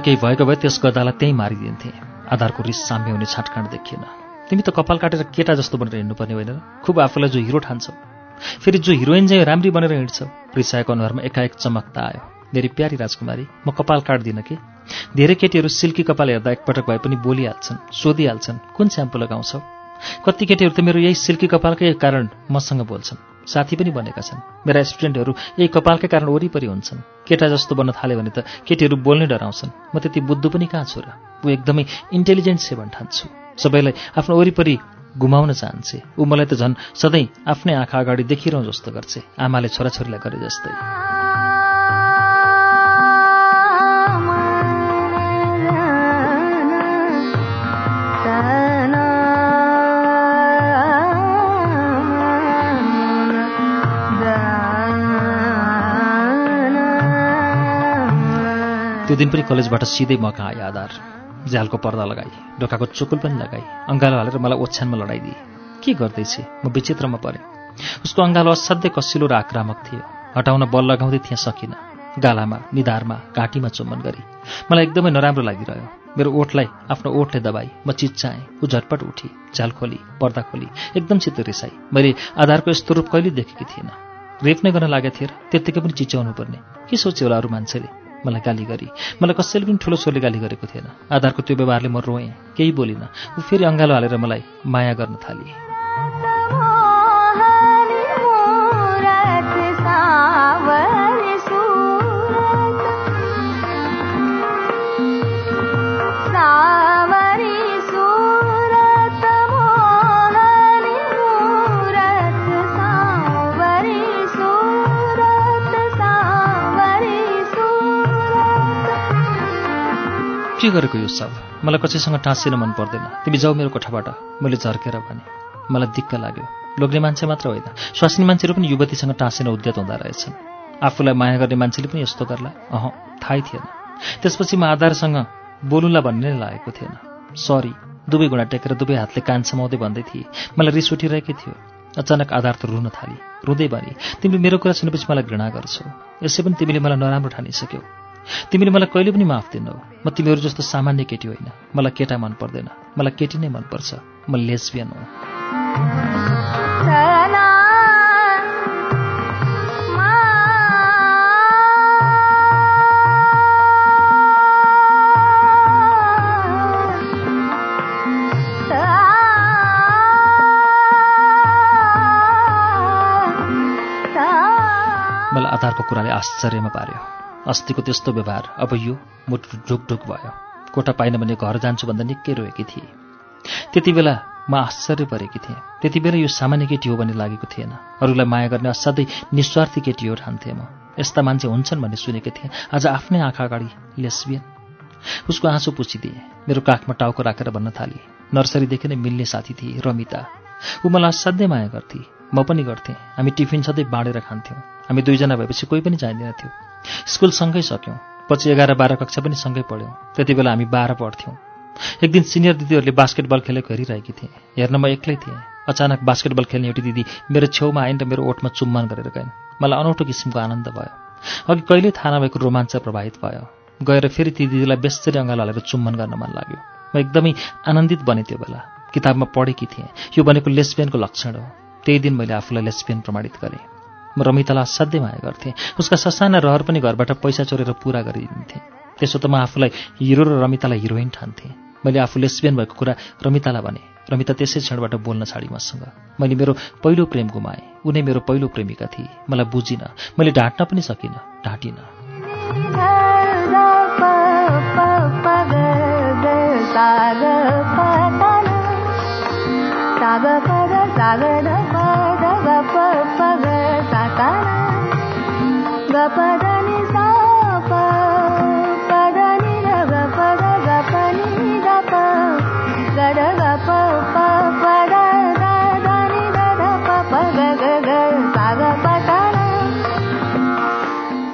केही भएको भए त्यस गदालाई त्यहीँ मारिदिन्थे। आधारको रिस साम्य हुने छाटकाँड देखिएन। तिमी त कपाल काटेर केटा जस्तो बनेर हिँड्नुपर्ने होइन खुब आफूलाई जो हिरो ठान्छौ। फेरि जो हिरोइन चाहिँ राम्री बनेर हिँड्छौ। रिसाएको अनुहारमा एकाएक चमकता आयो। मेरी प्यारी राजकुमारी म कपाल काट्दिनँ कि? धेरै केटीहरू सिल्की कपाल हेर्दा एकपटक भए पनि बोलिहाल्छन् सोधिहाल्छन् कुन स्याम्पू लगाउँछौ? कति केटीहरू त मेरो यही सिल्की कपालकै कारण मसँग बोल्छन्। साथी पनि बनेका छन्। मेरा स्टुडेन्टहरू यही कपालकै कारण वरिपरि हुन्छन्। केटा जस्तो बन्न थाल्यो भने त केटीहरू बोल्नै डराउँछन्। म त्यति बुद्धु पनि कहाँ छु र? ऊ एकदमै इन्टेलिजेन्ट सेवन ठान्छु सबैलाई आफ्नो वरिपरि घुमाउन चाहन्छे। ऊ मलाई त झन् सधैँ आफ्नै आँखा अगाडि देखिरहँ जस्तो गर्छे। आमाले छोराछोरीलाई गरे जस्तै। त्यो दिन पनि कलेजबाट सिधै म कहाँ आयो आधार? झ्यालको पर्दा लगाई ढोकाको चुकुल पनि लगाई अङ्गालो हालेर मलाई ओछ्यानमा लडाइदिए। के गर्दैछ? म विचित्रमा परेँ। उसको अङ्गालो असाध्यै कसिलो र आक्रामक थियो। हटाउन बल लगाउँदै थिएँ सकिनँ। गालामा निधारमा घाँटीमा चुम्बन गरी। मलाई एकदमै नराम्रो लागिरह्यो। मेरो ओठलाई आफ्नो ओठले दबाई म चिच्चाएँ ऊ झटपट उठी झ्याल खोली पर्दा खोली एकदम चित्त रिसाई। मैले आधारको यस्तो रूप कहिले देखेकी थिइनँ। रेप नै गर्न लागेको थिएँ त्यत्तिकै पनि चिच्याउनु पर्ने के सोच्यो होला अरू मान्छेले? मलाई गाली गरी। मलाई कसैले पनि ठुलो स्वरले गाली गरेको थिएन। आधारको त्यो व्यवहारले म रोएँ। केही बोलिनँ। ऊ फेरि अँगालो हालेर मलाई माया गर्न थालिए। के गरेको यो सब? मलाई कसैसँग टाँसिन मन पर्दैन। तिमी जाऊ मेरो कोठाबाट। मैले झर्केर भने। मलाई दिक्क लाग्यो। लोग्ने मान्छे मात्र होइन। स्वास्नी मान्छेहरू पनि युवतीसँग टाँसिन उद्यत हुँदो रहेछन्। आफूलाई माया गर्ने मान्छेले पनि यस्तो गर्ला। अह थाहै थिएन। त्यसपछि म आधारसँग बोलुला भन्ने नै लागेको थिएन। सरी दुवै गुणा टेकेर दुवै हातले कान समाउँदै भन्दै थिए। मलाई रिस उठिरहेकै थियो। अचानक आधार त रुन थाली। रुँदै भने तिमीले मेरो कुरा सुनेपछि मलाई घृणा गर्छौ। यसै पनि तिमीले मलाई नराम्रो ठानिसक्यौ। तिमीले मलाई कहिले पनि माफ दिनौ। म तिमीहरू जस्तो सामान्य केटी होइन। मलाई केटा मन पर्दैन। मलाई केटी नै मनपर्छ म लेस्बियन हो। मलाई आधारको कुराले आश्चर्यमा पार्यो। अस्तिको त्यस्तो व्यवहार। अब यो मुटु ढुकढुक भयो। कोठा पाइन भने घर जान्छु भन्दा निकै रोएकी थिए। त्यति बेला म आश्चर्य परेकी थिएँ। त्यति बेला यो सामान्य केटी हो भन्ने लागेको थिएन। अरूलाई माया गर्ने असाध्यै निस्वार्थी केटी हो ठान्थेँ म। यस्ता मान्छे हुन्छन् भन्ने सुनेको थिएँ। आज आफ्नै आँखा अगाडि लेस्बियन। उसको आँसु पुछिदिए। मेरो काखमा टाउको राखेर भन्न थाली। नर्सरीदेखि नै मिल्ने साथी थिए रमिता। ऊ मलाई असाध्यै माया गर्थे। म पनि गर्थेँ। हामी टिफिन सधैँ बाँडेर खान्थ्यौँ। हामी दुईजना भएपछि कोही पनि चाहिँदैन थियो। स्कुल सँगै सक्यौँ। पछि एघार बाह्र कक्षा पनि सँगै पढ्यौँ। त्यति बेला हामी बाह्र पढ्थ्यौँ। एक दिन सिनियर दिदीहरूले बास्केटबल खेलेको हेरिरहेकी थिएँ। हेर्न म एक्लै थिएँ। अचानक बास्केटबल खेल्ने एउटी दिदी मेरो छेउमा आइन् र मेरो ओठमा चुम्बन गरेर गइन्। मलाई अनौठो किसिमको आनन्द भयो। अघि कहिल्यै थाहा नभएको रोमाञ्च प्रभावित भयो। गएर फेरि ती दिदीलाई बेस्तरी अँगालो हालेर चुम्बन गर्न मन लाग्यो। म एकदमै आनन्दित बने त्यो बेला। किताबमा पढेकी थिएँ। यो भनेको लेस्बियनको लक्षण हो। त्यही दिन मैले आफूलाई लेस्बियन प्रमाणित गरेँ। म रमितालाई असाध्यै माया गर्थेँ। उसका ससाना रहर पनि घरबाट पैसा चोरेर पुरा गरिदिन्थेँ। त्यसो त म आफूलाई हिरो र रमितालाई हिरोइन ठान्थेँ। मैले आफू लेस्बियन भएको कुरा रमितालाई भने रमिता त्यसै क्षणबाट बोल्न छाडी मसँग। मैले मेरो पहिलो प्रेम गुमाएँ। उनी मेरो पहिलो प्रेमिका थिए। मलाई बुझिनँ। मैले ढाँट्न पनि सकिनँ। ढाँटिनँ।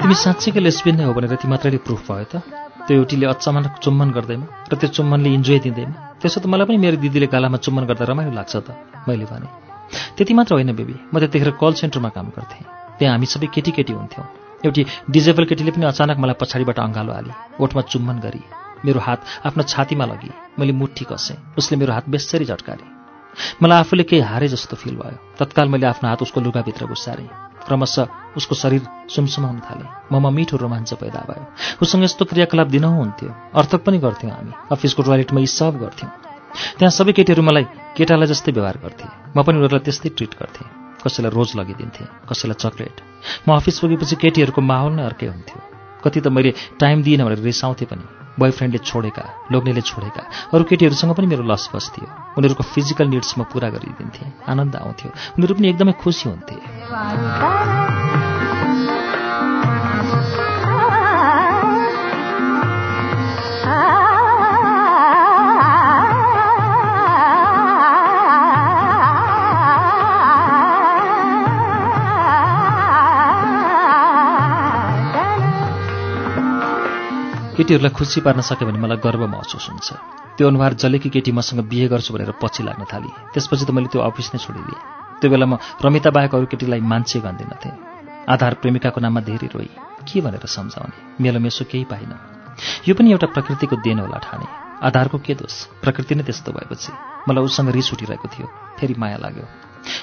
तिमी साँच्चैकै लेस्बियन नै हो भनेर ती मात्रैले प्रुफ भयो त? त्यो एउटीले अचानक चुम्बन गर्दैमा र त्यो चुम्बनले इन्जोय दिँदैमा। त्यसो त मलाई पनि मेरो दिदीले गालामा चुम्बन गर्दा रमाइलो लाग्छ त मैले भने। त्यति मात्र होइन बेबी म त्यतिखेर कल सेन्टरमा काम गर्थेँ। त्यहाँ हामी सबै केटी केटी हुन्थ्यौँ। एउटी डिजेबल केटीले पनि अचानक मलाई पछाडिबाट अँगालो हाली। ओठमा चुम्बन गरी मेरो हात आफ्नो छातीमा लगी मैले मुठी कसेँ उसले मेरो हात बेसरी झट्कारे। मलाई आफूले केही हारे जस्तो फिल भयो। तत्काल मैले आफ्नो हात उसको लुगाभित्र घुसारेँ। क्रमशः उसको शरीर सुमसुमाउन थाले। ममा मिठो रोमाञ्च पैदा भयो। उसँग यस्तो क्रियाकलाप दिनहुँ हुन्थ्यो। अर्थक पनि गर्थ्यौँ हामी। अफिसको टोयलेटमा यी सब गर्थ्यौँ। त्यहाँ सबै केटीहरू मलाई केटालाई जस्तै व्यवहार गर्थे। म पनि उनीहरूलाई त्यस्तै ट्रिट गर्थेँ। कसैलाई रोज लगिदिन्थेँ कसैलाई चक्लेट। म अफिस पुगेपछि केटीहरूको माहौल नै अर्कै हुन्थ्यो। कति त मैले टाइम दिइनँ भनेर रिसाउँथेँ पनि। बोयफ्रेन्डले छोडेका लोग्नेले छोडेका अरू केटीहरूसँग पनि मेरो लस बस्थ्यो। उनीहरूको फिजिकल निड्स म पुरा गरिदिन्थेँ। आनन्द आउँथ्यो। उनीहरू पनि एकदमै खुसी हुन्थे। केटीहरूलाई खुसी पार्न सके भने मलाई गर्व महसुस हुन्छ। त्यो अनुहार जलेकी केटी मसँग बिहे गर्छु भनेर पछि लाग्न थाली त्यसपछि त मैले त्यो अफिस नै छोडिदिएँ। त्यो बेला म रमिता बाहेक अरू केटीलाई मान्छे भन्दिनथेँ आधार प्रेमिकाको नाममा धेरै रोई के भनेर सम्झाउने? मेलो मेसो केही पाइन। यो पनि एउटा प्रकृतिको देन होला ठाने। आधारको के दोष? प्रकृति नै त्यस्तो भएपछि। मलाई उसँग रिस उठिरहेको थियो। फेरि माया लाग्यो।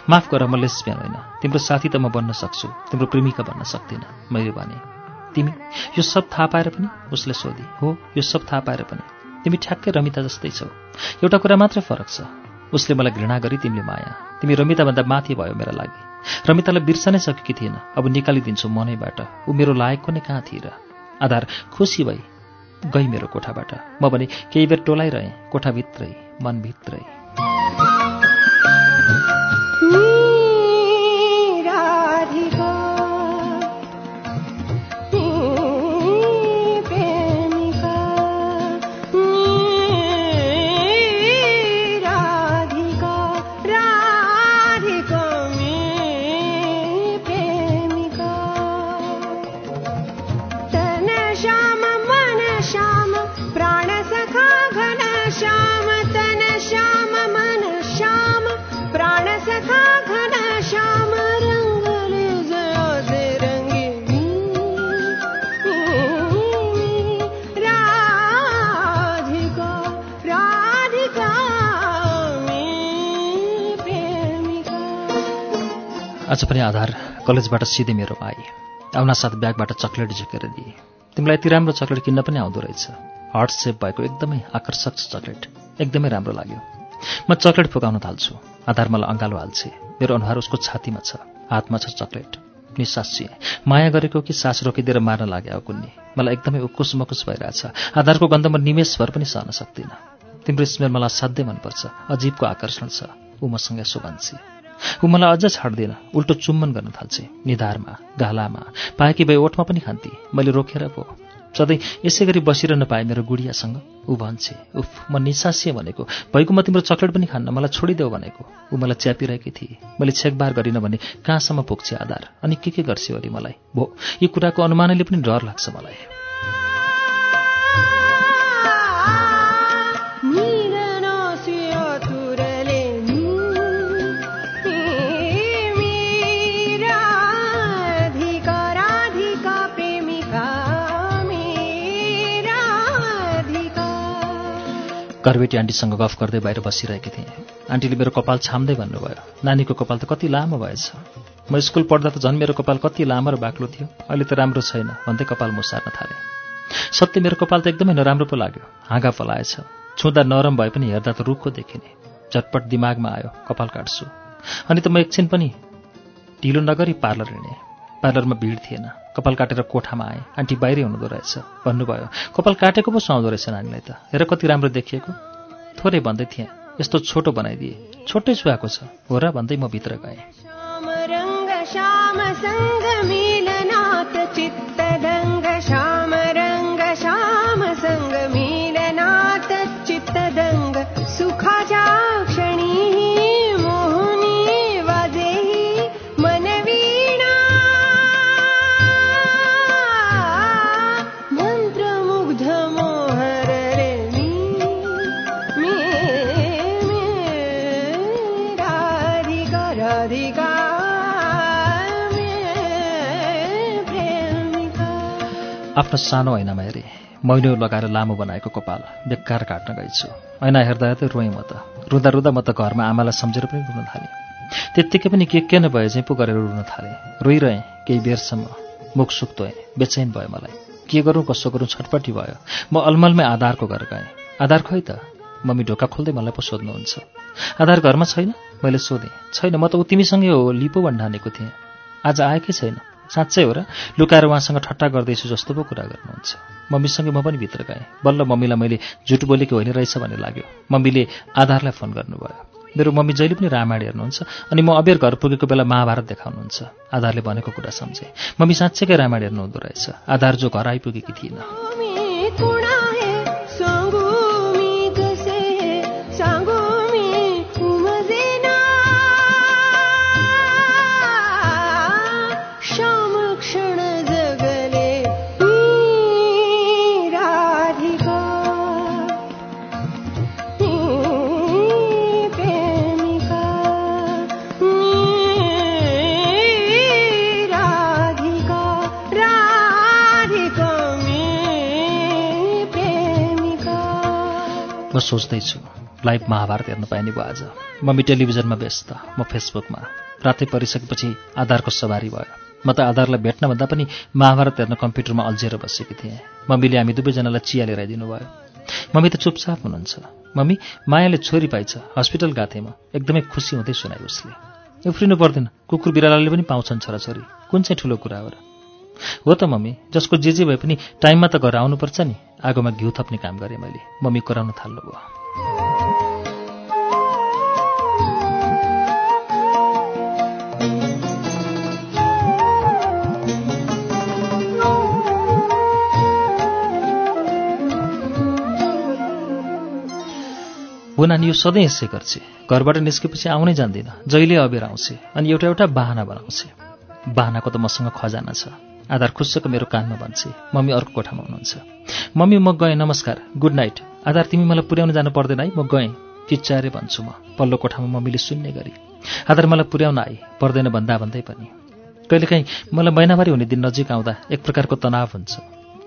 माफ गर म लेस्बियन होइन। तिम्रो साथी त म बन्न सक्छु। तिम्रो प्रेमिका बन्न सक्दिनँ। मैले भने तिमी यो सब थाहा पाएर पनि उसले सोधी हो यो सब थाहा पाएर पनि। तिमी ठ्याक्कै रमिता जस्तै छौ। एउटा कुरा मात्रै फरक छ। उसले मलाई घृणा गरी तिमीले माया। तिमी रमिताभन्दा माथि भयो मेरा लागि। रमितालाई बिर्सनै सकेकी थिएन। अब निकालिदिन्छु मनैबाट। ऊ मेरो लायकको नै कहाँ थिए र? आधार खुसी भई गई मेरो कोठाबाट। म भने केही बेर टोलाइरहेँ कोठाभित्रै मनभित्रै। आज पनि आधार कलेजबाट सिधै मेरोमा आए आउन साथ ब्यागबाट चक्लेट झिकेर दिए। तिमीलाई यति राम्रो चक्लेट किन्न पनि आउँदो रहेछ। हर्ट सेप भएको एकदमै आकर्षक छ चक्लेट। एकदमै राम्रो लाग्यो। म चक्लेट फुकाउन थाल्छु। आधार मलाई अँगालो हाल्छे। मेरो अनुहार उसको छातीमा छ। हातमा छ चक्लेट। निसासिए माया गरेको कि सास रोकिदिएर मार्न लाग्यो कुन्नी? मलाई एकदमै उकुस मकुस भइरहेछ। आधारको गन्ध म निमेषभर पनि सहन सक्दिनँ। तिम्रो स्मेल मलाई असाध्यै मनपर्छ। अजीबको आकर्षण छ। ऊ मसँग भन्छे ऊ मलाई अझ छाड्दिन उल्टो चुम्बन गर्न थाल्छे निधारमा गालामा। पाएकी भए ओठमा पनि खान्थे मैले रोकेर पो। सधैँ यसै गरी बसिरहन पाएँ मेरो गुडियासँग। ऊ भन्छे उफ म निसासिएँ भनेको। भइको म तिम्रो चक्लेट पनि खान्न मलाई छोडिदेऊ भनेको। ऊ मलाई च्यापिरहेकी थिए। मैले छेकबार गरिनँ भने कहाँसम्म पुग्छे आधार? अनि के के गर्छे अरे मलाई? भो यी कुराको अनुमानले पनि डर लाग्छ मलाई। घरबेटी आन्टीसँग गफ गर्दै बाहिर बसिरहेकी थिएँ। आन्टीले मेरो कपाल छाम्दै भन्नुभयो नानीको कपाल त कति लामो भएछ। म स्कुल पढ्दा त झन् मेरो कपाल कति लामो र बाक्लो थियो। अहिले त राम्रो छैन भन्दै कपाल मुसार्न थालेँ। सत्य मेरो कपाल त एकदमै नराम्रो पो लाग्यो। हाँगा पलाएछ। छुँदा नरम भए पनि हेर्दा त रुखो देखिने। झटपट दिमागमा आयो कपाल काट्छु। अनि त म एकछिन पनि ढिलो नगरी पार्लर हिँडेँ। पार्लरमा भिड थिएन। कपाल काटेर कोठामा आएँ। आन्टी बाहिरै हुनुहुँदो रहेछ। भन्नुभयो कपाल काटेको पो सुहाउँदो रहेछ नानीलाई त। हेर कति राम्रो देखिएको। थोरै भन्दै थिएँ। यस्तो छोटो बनाइदिए। छोटै छुवाएको छ। हो र भन्दै म भित्र गएँ। आफ्नो सानो ऐनामा हेरेँ मैलो लगाएर लामो बनाएको कपाल। बेकार काट्न गएछु ऐना हेर्दा हेर्दै रोएँ म त। रुँदा रुँदा म त घरमा आमालाई सम्झेर पनि रुन थालेँ। त्यत्तिकै पनि के के न भए चाहिँ पो गरेर रुन थालेँ। रोइरहेँ केही बेरसम्म। मुख सुक्तोएँ। बेचैन भयो मलाई। के गरौँ कसो गरौँ छटपट्टि भयो। म अलमलमै आधारको घर गएँ। आधार खै त? मम्मी ढोका खोल्दै मलाई पो सोध्नुहुन्छ। आधार घरमा छैन? मैले सोधेँ। छैन म त ऊ तिमीसँगै हो लिपो भन्ठानेको थिएँ। आज आएकै छैन। साँच्चै हो र? लुकाएर उहाँसँग ठट्टा गर्दैछु जस्तो पो कुरा गर्नुहुन्छ। मम्मीसँगै म पनि भित्र गएँ। बल्ल मम्मीलाई मैले झुट बोलेको होइन रहेछ भन्ने लाग्यो। मम्मीले आधारलाई फोन गर्नुभयो। मेरो मम्मी जहिले पनि रामायण हेर्नुहुन्छ अनि म अबेर घर पुगेको बेला महाभारत देखाउनुहुन्छ। आधारले भनेको कुरा सम्झेँ। मम्मी साँच्चैकै रामायण हेर्नुहुँदो रहेछ। आधार जो घर आइपुगेकी थिइनँ। सोच्दैछु। लाइभ महाभारत हेर्न पाइने भयो आज। मम्मी टेलिभिजनमा व्यस्त म फेसबुकमा। रातै परिसकेपछि आधारको सवारी भयो। म त आधारलाई भेट्नभन्दा पनि महाभारत हेर्न कम्प्युटरमा अल्झिएर बसेकी थिएँ। मम्मीले हामी दुवैजनालाई चिया लिएर आइदिनु भयो। मम्मी त चुपचाप हुनुहुन्छ। मम्मी मायाले छोरी पाइछ। हस्पिटल गएको थिएँ म। एकदमै खुसी हुँदै सुनाइ उसले। उफ्रिनु पर्दैन। कुकुर बिरालाले पनि पाउँछन् छोराछोरी। कुन चाहिँ ठुलो कुरा हो र? हो त मम्मी जसको जे जे भए पनि टाइममा त घर आउनुपर्छ नि। आगोमा घिउ थप्ने काम गरेँ मैले। मम्मी कराउन थाल्नुभयो हो नानी यो सधैँ यसै गर्छ। घरबाट निस्केपछि आउनै जान्दिनँ। जहिले अबेर आउँछ अनि एउटा एउटा बाहना बनाउँछ। बाहनाको त मसँग खजाना छ। आधार खुस्सको मेरो कानमा भन्छे मम्मी अर्को कोठामा हुनुहुन्छ। मम्मी म गएँ। नमस्कार। Good night. आधार तिमी मलाई पुर्याउन जानु पर्दैन है। म गएँ। चिच्चारे भन्छु म। पल्लो कोठामा मम्मीले सुन्ने गरी। आधार मलाई पुर्याउन आए। पर्दैन भन्दा भन्दै पनि। कहिलेकाहीँ मलाई महिनाभरि हुने दिन नजिक आउँदा एक प्रकारको तनाव हुन्छ।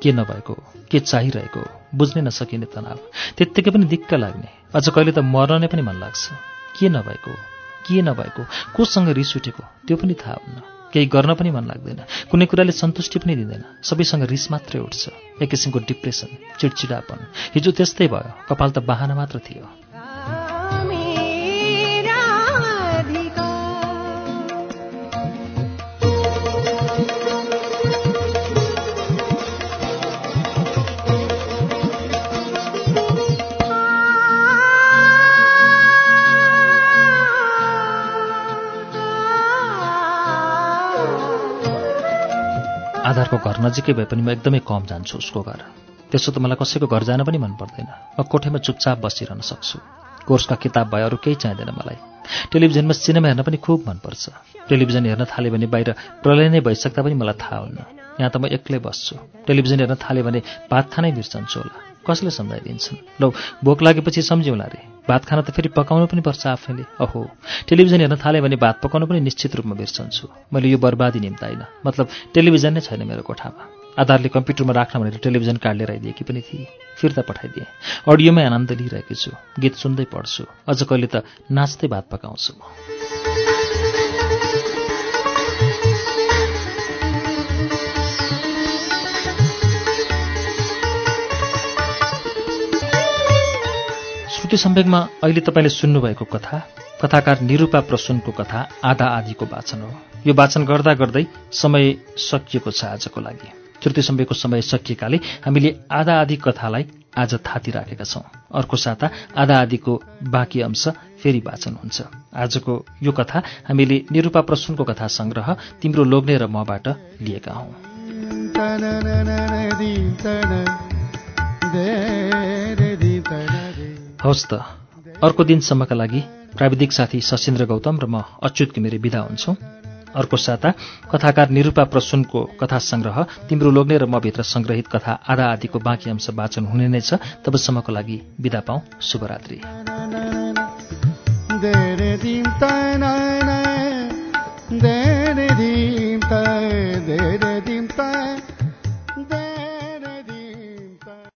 के नभएको के चाहिरहेको हो? बुझ्नै नसकिने तनाव। त्यत्तिकै पनि दिक्क लाग्ने। अझ कहिले त मर्न नै पनि मन लाग्छ। के नभएको के नभएको कोसँग रिस उठेको त्यो पनि थाहा हुन्न। केही गर्न पनि मन लाग्दैन। कुनै कुराले सन्तुष्टि पनि दिँदैन। सबैसँग रिस मात्रै उठ्छ। एक किसिमको डिप्रेसन चिडचिडापन। हिजो त्यस्तै भयो। कपाल त बाहना मात्र थियो। आधारको घर नजिकै भए पनि म एकदमै कम जान्छु उसको घर। त्यसो त मलाई कसैको घर जान पनि मन पर्दैन। म कोठेमा चुपचाप बसिरहन सक्छु। कोर्सका किताब भए अरू केही चाहिँदैन मलाई। टेलिभिजनमा सिनेमा हेर्न पनि खुब मनपर्छ। टेलिभिजन हेर्न थाल्यो भने बाहिर प्रलय नै भइसक्दा पनि मलाई थाहा हुन्न। यहाँ त म एक्लै बस्छु। टेलिभिजन हेर्न थाल्यो भने भात खानै बिर्सन्छु होला। कसले सम्झाइदिन्छन्? लौ भोक लागेपछि सम्झ्यौँला रे। भात खान त फेरि पकाउनु पनि पर्छ आफैले। अहो टेलिभिजन हेर्न थाल्यो भने भात पकाउनु पनि निश्चित रूपमा बिर्सन्छु। मैले यो बर्बादी निम्ताइन। मतलब टेलिभिजन नै छैन मेरो कोठामा। आधारले कम्प्युटरमा राख्न भनेर टेलिभिजन कार्ड लिएर आइदिएकी पनि थिए। फिर्ता पठाइदिएँ। अडियोमै आनन्द लिइरहेकी छु। गीत सुन्दै पढ्छु। अझ कहिले त नाच्दै भात पकाउँछु म। श्रुति सम्वेकमा अहिले तपाईँले सुन्नुभएको कथा कथाकार निरूपा प्रसुनको कथा आधा आधीको वाचन हो। यो वाचन गर्दा गर्दै समय सकिएको छ आजको लागि। श्रुति सम्वेकको समय सकिएकाले हामीले आधा आधी कथालाई आज थाती राखेका छौँ। अर्को साता आधा आधीको बाँकी अंश फेरि वाचन हुन्छ। आजको यो कथा हामीले निरूपा प्रसुनको कथा सङ्ग्रह तिम्रो लोग्ने र मबाट लिएका हौँ। हवस् त। अर्को दिनसम्मका लागि प्राविधिक साथी सशिन्द्र गौतम र म अच्युत घिमिरे विदा हुन्छौँ। अर्को साता कथाकार निरूपा प्रसुनको कथा सङ्ग्रह तिम्रो लोग्ने र म भित्र सङ्ग्रहित कथा आधा आदिको बाँकी अंश वाचन हुने नै छ। तबसम्मको लागि विदा पाऊ। शुभरात्रि।